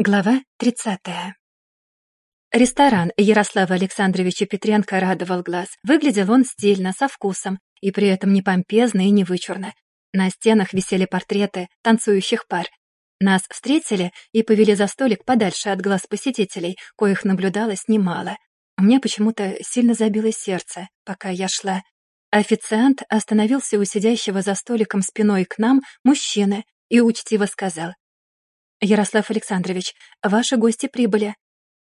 Глава 30. Ресторан Ярослава Александровича Петренко радовал глаз. Выглядел он стильно, со вкусом, и при этом не помпезно и не вычурно. На стенах висели портреты танцующих пар. Нас встретили и повели за столик подальше от глаз посетителей, коих наблюдалось немало. У меня почему-то сильно забилось сердце, пока я шла. Официант остановился у сидящего за столиком спиной к нам мужчины и учтиво сказал «Ярослав Александрович, ваши гости прибыли».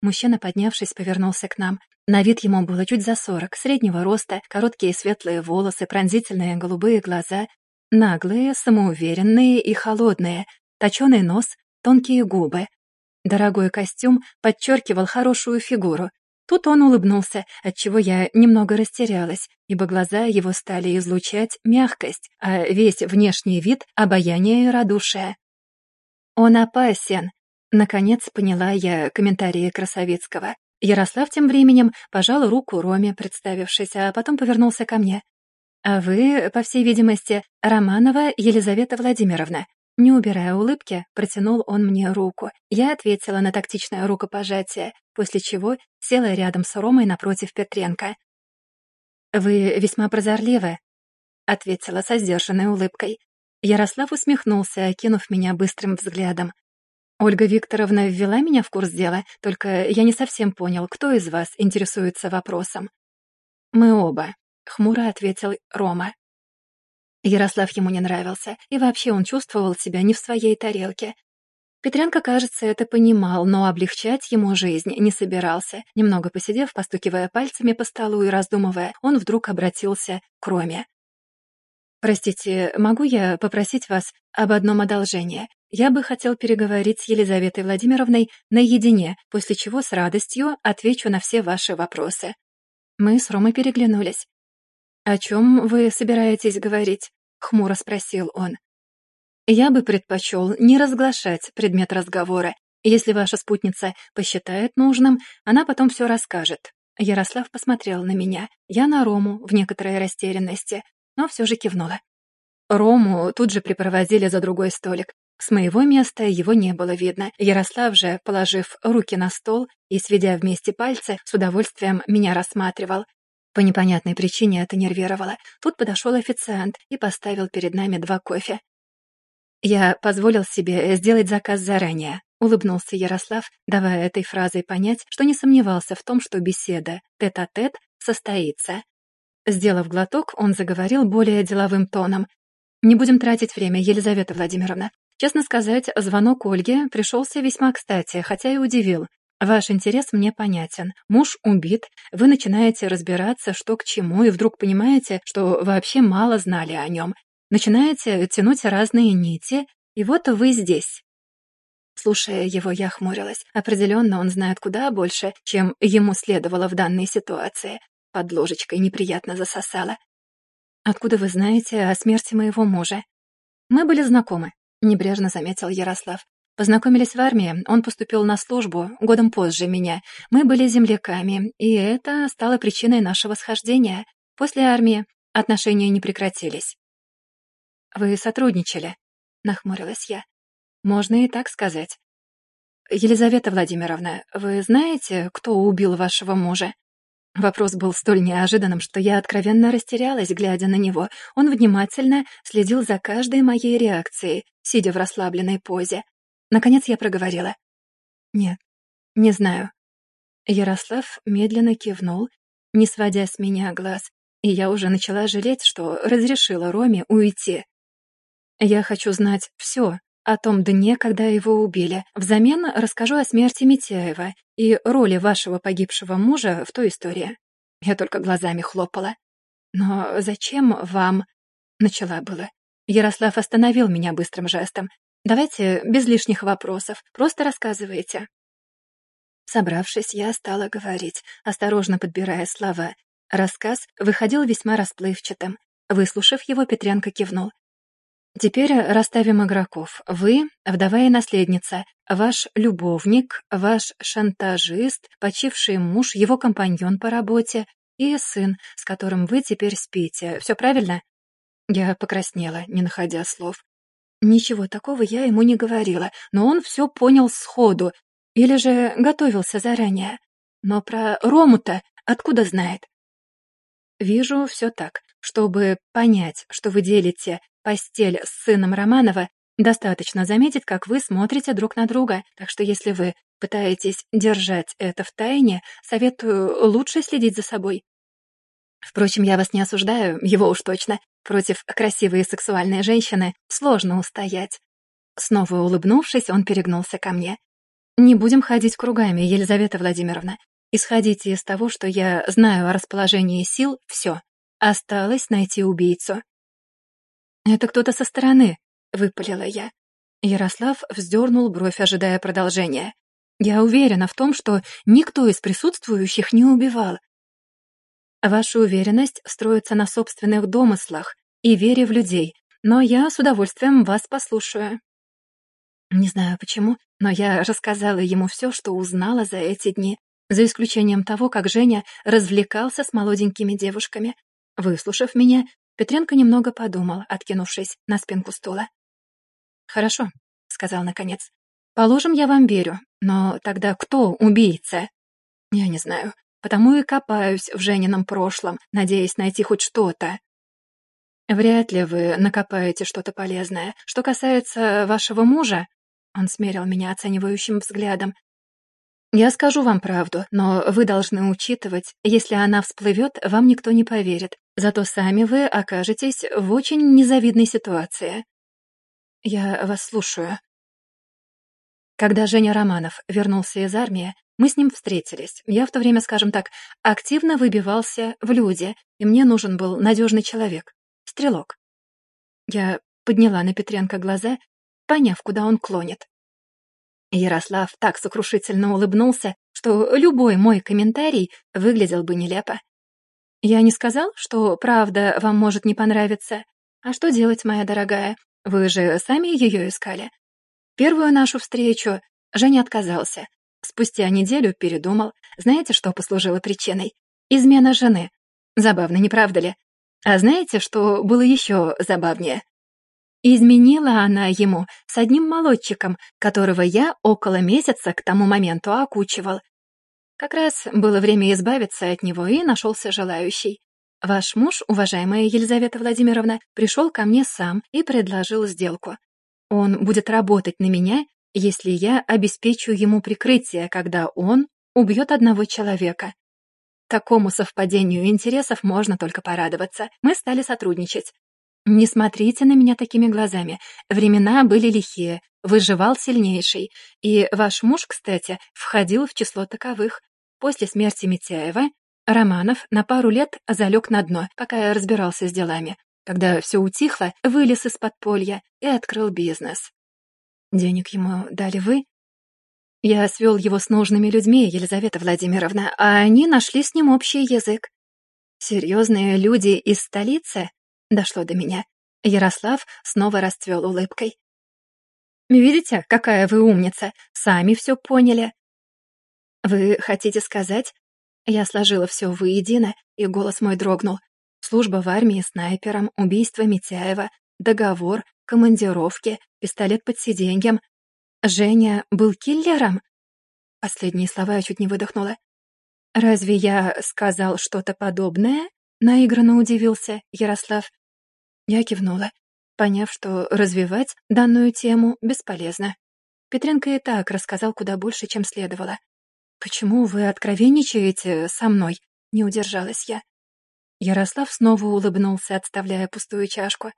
Мужчина, поднявшись, повернулся к нам. На вид ему было чуть за сорок, среднего роста, короткие светлые волосы, пронзительные голубые глаза, наглые, самоуверенные и холодные, точёный нос, тонкие губы. Дорогой костюм подчеркивал хорошую фигуру. Тут он улыбнулся, отчего я немного растерялась, ибо глаза его стали излучать мягкость, а весь внешний вид — обаяние и радушие. «Он опасен», — наконец поняла я комментарии Красовицкого. Ярослав тем временем пожал руку Роме, представившись, а потом повернулся ко мне. «А вы, по всей видимости, Романова Елизавета Владимировна». Не убирая улыбки, протянул он мне руку. Я ответила на тактичное рукопожатие, после чего села рядом с Ромой напротив Петренко. «Вы весьма прозорливы», — ответила со сдержанной улыбкой. Ярослав усмехнулся, окинув меня быстрым взглядом. «Ольга Викторовна ввела меня в курс дела, только я не совсем понял, кто из вас интересуется вопросом». «Мы оба», — хмуро ответил Рома. Ярослав ему не нравился, и вообще он чувствовал себя не в своей тарелке. Петренко, кажется, это понимал, но облегчать ему жизнь не собирался. Немного посидев, постукивая пальцами по столу и раздумывая, он вдруг обратился к Роме. «Простите, могу я попросить вас об одном одолжении? Я бы хотел переговорить с Елизаветой Владимировной наедине, после чего с радостью отвечу на все ваши вопросы». Мы с Ромой переглянулись. «О чем вы собираетесь говорить?» — хмуро спросил он. «Я бы предпочел не разглашать предмет разговора. Если ваша спутница посчитает нужным, она потом все расскажет». Ярослав посмотрел на меня, я на Рому в некоторой растерянности но все же кивнула. Рому тут же припроводили за другой столик. С моего места его не было видно. Ярослав же, положив руки на стол и сведя вместе пальцы, с удовольствием меня рассматривал. По непонятной причине это нервировало. Тут подошел официант и поставил перед нами два кофе. «Я позволил себе сделать заказ заранее», — улыбнулся Ярослав, давая этой фразой понять, что не сомневался в том, что беседа тет-а-тет -тет состоится. Сделав глоток, он заговорил более деловым тоном. «Не будем тратить время, Елизавета Владимировна. Честно сказать, звонок Ольги пришелся весьма кстати, хотя и удивил. Ваш интерес мне понятен. Муж убит, вы начинаете разбираться, что к чему, и вдруг понимаете, что вообще мало знали о нем. Начинаете тянуть разные нити, и вот вы здесь. Слушая его, я хмурилась. Определенно он знает куда больше, чем ему следовало в данной ситуации. Под ложечкой неприятно засосала. «Откуда вы знаете о смерти моего мужа?» «Мы были знакомы», — небрежно заметил Ярослав. «Познакомились в армии, он поступил на службу годом позже меня. Мы были земляками, и это стало причиной нашего схождения. После армии отношения не прекратились». «Вы сотрудничали?» — нахмурилась я. «Можно и так сказать». «Елизавета Владимировна, вы знаете, кто убил вашего мужа?» Вопрос был столь неожиданным, что я откровенно растерялась, глядя на него. Он внимательно следил за каждой моей реакцией, сидя в расслабленной позе. Наконец я проговорила. «Нет, не знаю». Ярослав медленно кивнул, не сводя с меня глаз, и я уже начала жалеть, что разрешила Роме уйти. «Я хочу знать все о том дне, когда его убили. Взамен расскажу о смерти Митяева и роли вашего погибшего мужа в той истории. Я только глазами хлопала. Но зачем вам... Начала было. Ярослав остановил меня быстрым жестом. Давайте без лишних вопросов, просто рассказывайте. Собравшись, я стала говорить, осторожно подбирая слова. Рассказ выходил весьма расплывчатым. Выслушав его, Петренко кивнул. Теперь расставим игроков. Вы — вдова и наследница, ваш любовник, ваш шантажист, почивший муж, его компаньон по работе и сын, с которым вы теперь спите. Все правильно?» Я покраснела, не находя слов. Ничего такого я ему не говорила, но он все понял сходу, или же готовился заранее. Но про Рому-то откуда знает? Вижу все так. Чтобы понять, что вы делите постель с сыном Романова, достаточно заметить, как вы смотрите друг на друга. Так что если вы пытаетесь держать это в тайне, советую лучше следить за собой. Впрочем, я вас не осуждаю, его уж точно. Против красивой и сексуальной женщины сложно устоять. Снова улыбнувшись, он перегнулся ко мне. «Не будем ходить кругами, Елизавета Владимировна. Исходите из того, что я знаю о расположении сил, все. Осталось найти убийцу. «Это кто-то со стороны», — выпалила я. Ярослав вздернул бровь, ожидая продолжения. «Я уверена в том, что никто из присутствующих не убивал. Ваша уверенность строится на собственных домыслах и вере в людей, но я с удовольствием вас послушаю». Не знаю почему, но я рассказала ему все, что узнала за эти дни, за исключением того, как Женя развлекался с молоденькими девушками. Выслушав меня, Петренко немного подумал, откинувшись на спинку стула. «Хорошо», — сказал наконец. «Положим, я вам верю, но тогда кто убийца?» «Я не знаю, потому и копаюсь в Женином прошлом, надеясь найти хоть что-то». «Вряд ли вы накопаете что-то полезное. Что касается вашего мужа...» Он смерил меня оценивающим взглядом. Я скажу вам правду, но вы должны учитывать, если она всплывет, вам никто не поверит. Зато сами вы окажетесь в очень незавидной ситуации. Я вас слушаю. Когда Женя Романов вернулся из армии, мы с ним встретились. Я в то время, скажем так, активно выбивался в люди, и мне нужен был надежный человек, стрелок. Я подняла на Петренко глаза, поняв, куда он клонит. Ярослав так сокрушительно улыбнулся, что любой мой комментарий выглядел бы нелепо. «Я не сказал, что правда вам может не понравиться? А что делать, моя дорогая? Вы же сами ее искали. Первую нашу встречу Женя отказался. Спустя неделю передумал. Знаете, что послужило причиной? Измена жены. Забавно, не правда ли? А знаете, что было еще забавнее? Изменила она ему с одним молодчиком, которого я около месяца к тому моменту окучивал. Как раз было время избавиться от него, и нашелся желающий. Ваш муж, уважаемая Елизавета Владимировна, пришел ко мне сам и предложил сделку. Он будет работать на меня, если я обеспечу ему прикрытие, когда он убьет одного человека. Такому совпадению интересов можно только порадоваться. Мы стали сотрудничать. Не смотрите на меня такими глазами. Времена были лихие, выживал сильнейший. И ваш муж, кстати, входил в число таковых. После смерти Митяева Романов на пару лет залег на дно, пока я разбирался с делами. Когда все утихло, вылез из подполья и открыл бизнес. Денег ему дали вы? Я свел его с нужными людьми, Елизавета Владимировна, а они нашли с ним общий язык. Серьезные люди из столицы Дошло до меня. Ярослав снова расцвел улыбкой. «Видите, какая вы умница! Сами все поняли!» «Вы хотите сказать?» Я сложила все воедино, и голос мой дрогнул. Служба в армии снайпером, убийство Митяева, договор, командировки, пистолет под сиденьем. Женя был киллером? Последние слова я чуть не выдохнула. «Разве я сказал что-то подобное?» Наигранно удивился Ярослав. Я кивнула, поняв, что развивать данную тему бесполезно. Петренко и так рассказал куда больше, чем следовало. «Почему вы откровенничаете со мной?» — не удержалась я. Ярослав снова улыбнулся, отставляя пустую чашку.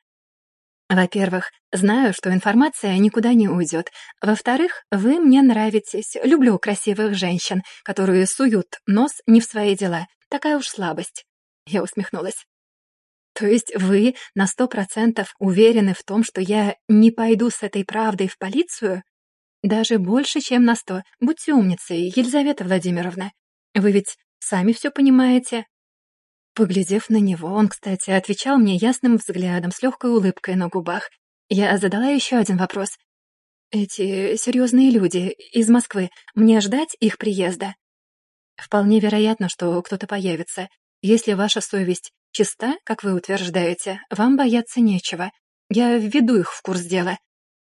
«Во-первых, знаю, что информация никуда не уйдет. Во-вторых, вы мне нравитесь. Люблю красивых женщин, которые суют нос не в свои дела. Такая уж слабость». Я усмехнулась. То есть вы на сто процентов уверены в том, что я не пойду с этой правдой в полицию? Даже больше, чем на сто. Будьте умницей, Елизавета Владимировна. Вы ведь сами все понимаете. Поглядев на него, он, кстати, отвечал мне ясным взглядом, с легкой улыбкой на губах. Я задала еще один вопрос. «Эти серьезные люди из Москвы, мне ждать их приезда?» «Вполне вероятно, что кто-то появится. Если ваша совесть чиста, как вы утверждаете, вам бояться нечего. Я введу их в курс дела.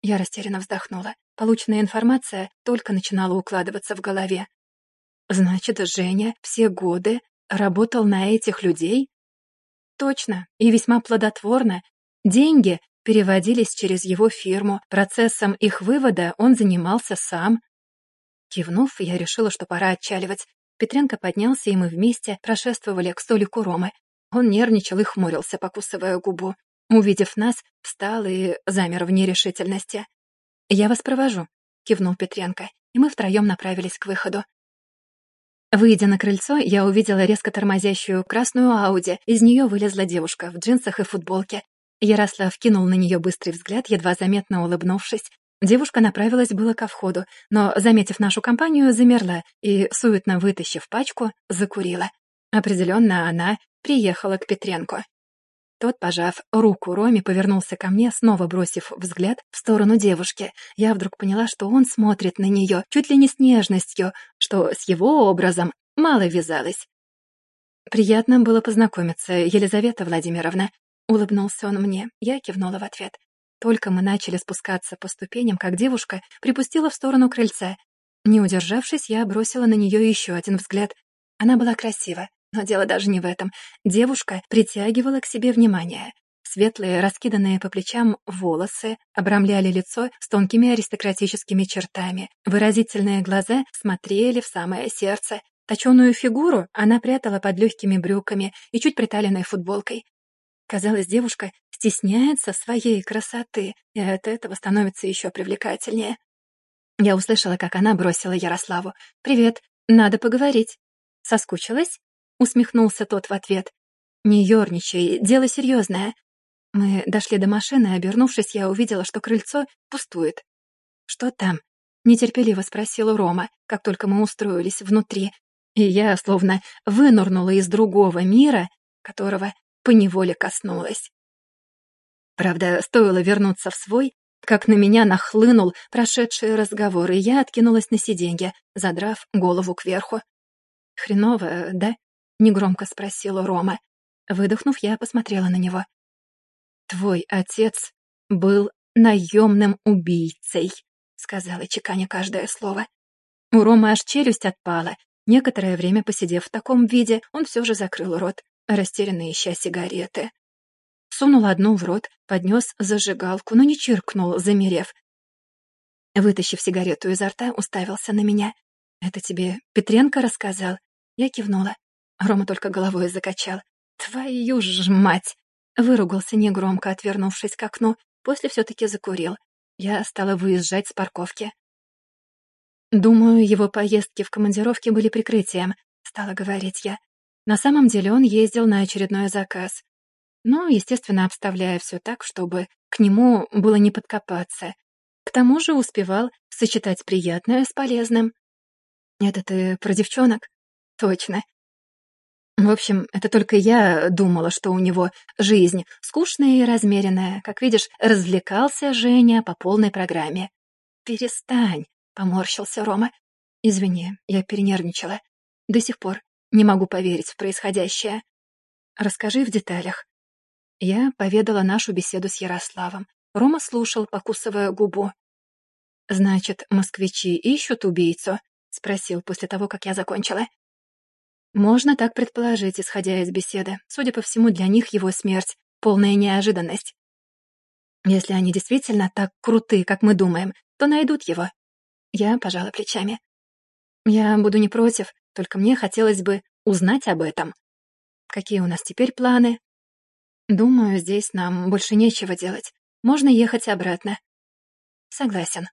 Я растерянно вздохнула. Полученная информация только начинала укладываться в голове. Значит, Женя все годы работал на этих людей? Точно, и весьма плодотворно. Деньги переводились через его фирму, процессом их вывода он занимался сам. Кивнув, я решила, что пора отчаливать. Петренко поднялся, и мы вместе прошествовали к столику Ромы. Он нервничал и хмурился, покусывая губу. Увидев нас, встал и замер в нерешительности. «Я вас провожу», — кивнул Петренко, и мы втроем направились к выходу. Выйдя на крыльцо, я увидела резко тормозящую красную Ауди. Из нее вылезла девушка в джинсах и футболке. Ярослав кинул на нее быстрый взгляд, едва заметно улыбнувшись. Девушка направилась было ко входу, но, заметив нашу компанию, замерла и, суетно вытащив пачку, закурила. Определенно она приехала к Петренко. Тот, пожав руку Роме, повернулся ко мне, снова бросив взгляд в сторону девушки. Я вдруг поняла, что он смотрит на нее чуть ли не с нежностью, что с его образом мало вязалось. «Приятно было познакомиться, Елизавета Владимировна», — улыбнулся он мне. Я кивнула в ответ. Только мы начали спускаться по ступеням, как девушка припустила в сторону крыльца. Не удержавшись, я бросила на нее еще один взгляд. Она была красива, но дело даже не в этом. Девушка притягивала к себе внимание. Светлые, раскиданные по плечам волосы обрамляли лицо с тонкими аристократическими чертами. Выразительные глаза смотрели в самое сердце. Точеную фигуру она прятала под легкими брюками и чуть приталенной футболкой. Казалось, девушка стесняется своей красоты, и от этого становится еще привлекательнее. Я услышала, как она бросила Ярославу. «Привет, надо поговорить». «Соскучилась?» Усмехнулся тот в ответ. «Не ерничай, дело серьезное». Мы дошли до машины, обернувшись, я увидела, что крыльцо пустует. «Что там?» — нетерпеливо спросила Рома, как только мы устроились внутри. И я словно вынырнула из другого мира, которого поневоле коснулась. Правда, стоило вернуться в свой, как на меня нахлынул прошедший разговор, и я откинулась на сиденье, задрав голову кверху. «Хреново, да?» — негромко спросила Рома. Выдохнув, я посмотрела на него. «Твой отец был наемным убийцей», — сказала чеканя каждое слово. У Ромы аж челюсть отпала. Некоторое время посидев в таком виде, он все же закрыл рот, растерянно ища сигареты. Сунул одну в рот, поднес зажигалку, но не чиркнул, замерев. Вытащив сигарету изо рта, уставился на меня. «Это тебе Петренко рассказал?» Я кивнула. Рома только головой закачал. «Твою ж мать!» Выругался негромко, отвернувшись к окну. После все-таки закурил. Я стала выезжать с парковки. «Думаю, его поездки в командировке были прикрытием», — стала говорить я. На самом деле он ездил на очередной заказ. Ну, естественно, обставляя все так, чтобы к нему было не подкопаться. К тому же успевал сочетать приятное с полезным. «Это ты про девчонок?» «Точно. В общем, это только я думала, что у него жизнь скучная и размеренная. Как видишь, развлекался Женя по полной программе. «Перестань», — поморщился Рома. «Извини, я перенервничала. До сих пор не могу поверить в происходящее. Расскажи в деталях». Я поведала нашу беседу с Ярославом. Рома слушал, покусывая губу. «Значит, москвичи ищут убийцу?» — спросил после того, как я закончила. Можно так предположить, исходя из беседы. Судя по всему, для них его смерть — полная неожиданность. Если они действительно так круты, как мы думаем, то найдут его. Я пожала плечами. Я буду не против, только мне хотелось бы узнать об этом. Какие у нас теперь планы? Думаю, здесь нам больше нечего делать. Можно ехать обратно. Согласен.